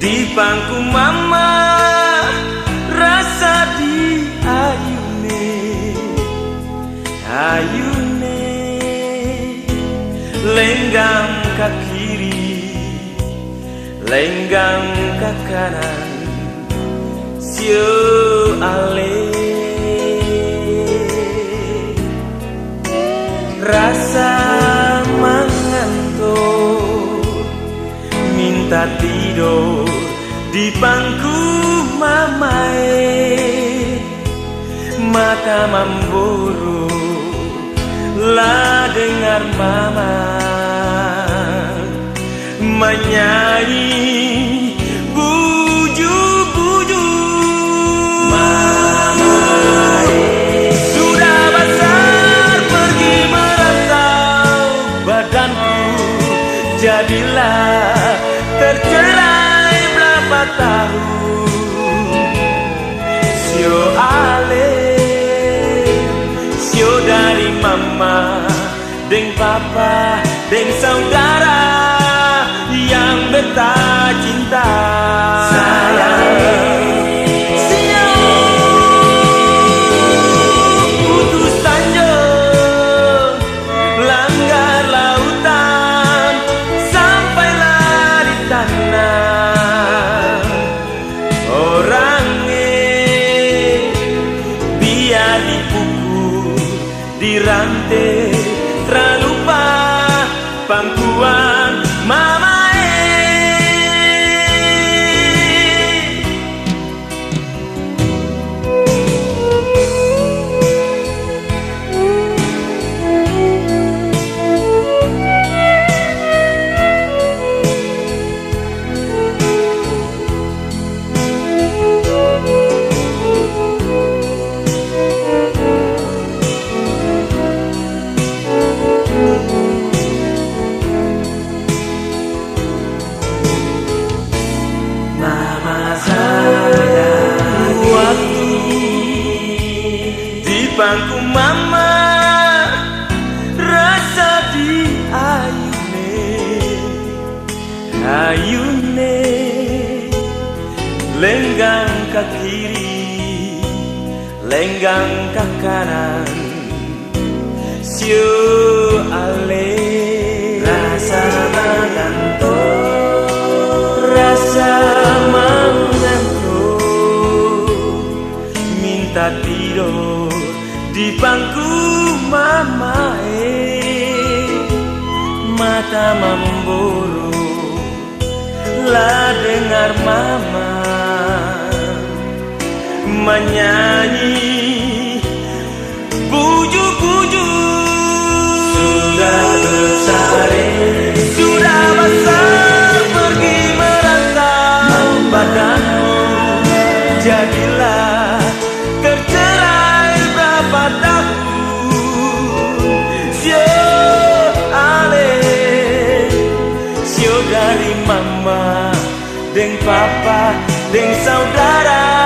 Di bangku mama rasa di ayune. Ayune Lenggang ke kiri Lenggang ke kanan. Siu alih Tidur di bangku mamae Mata memburu Lah dengar mama. Menyanyi jadilah tahun Sio ale Sio dari mama Deng papa Deng saudara Yang betah cinta bangku mama. Rasa di ayune. Ayune. Lenggang ke kiri lenggang ke kanan. Siu ale. Rasa mengantuk rasa mengantuk minta tidur di bangku mamae mata memburu lah dengar mama menyanyi buju-buju mama Dengan papa Dengan saudara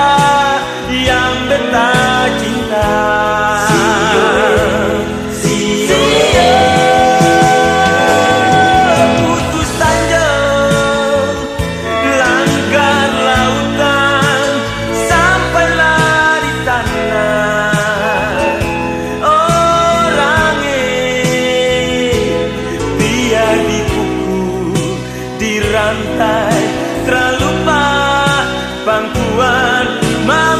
lantai Terlalu pangkuan malam.